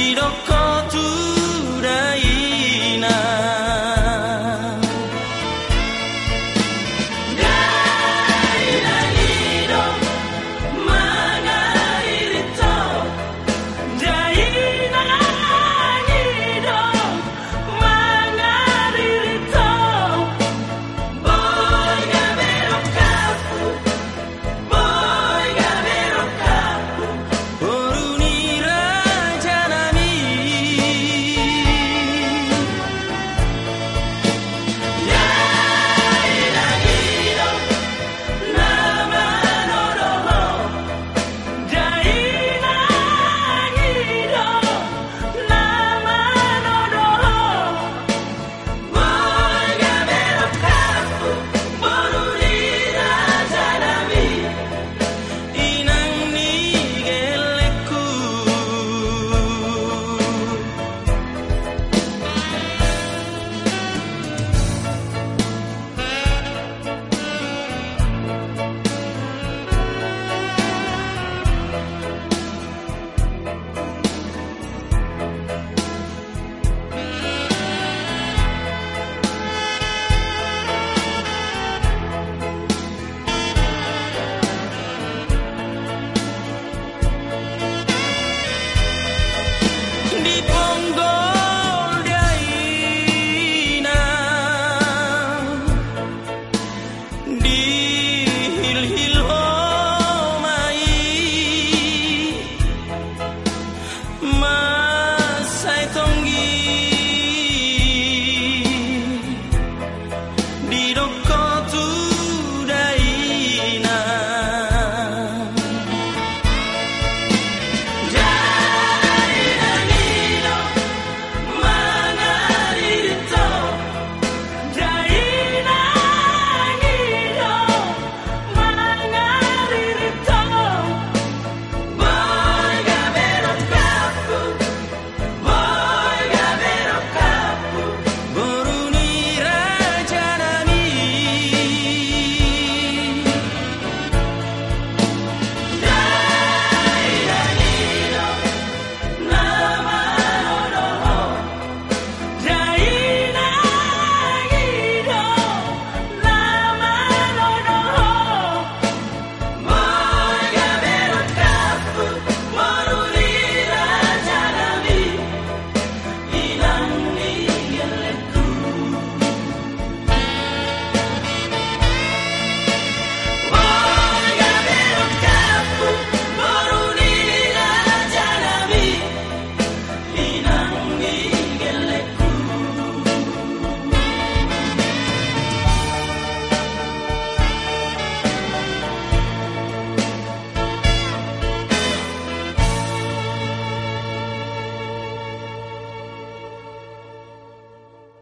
tidak kau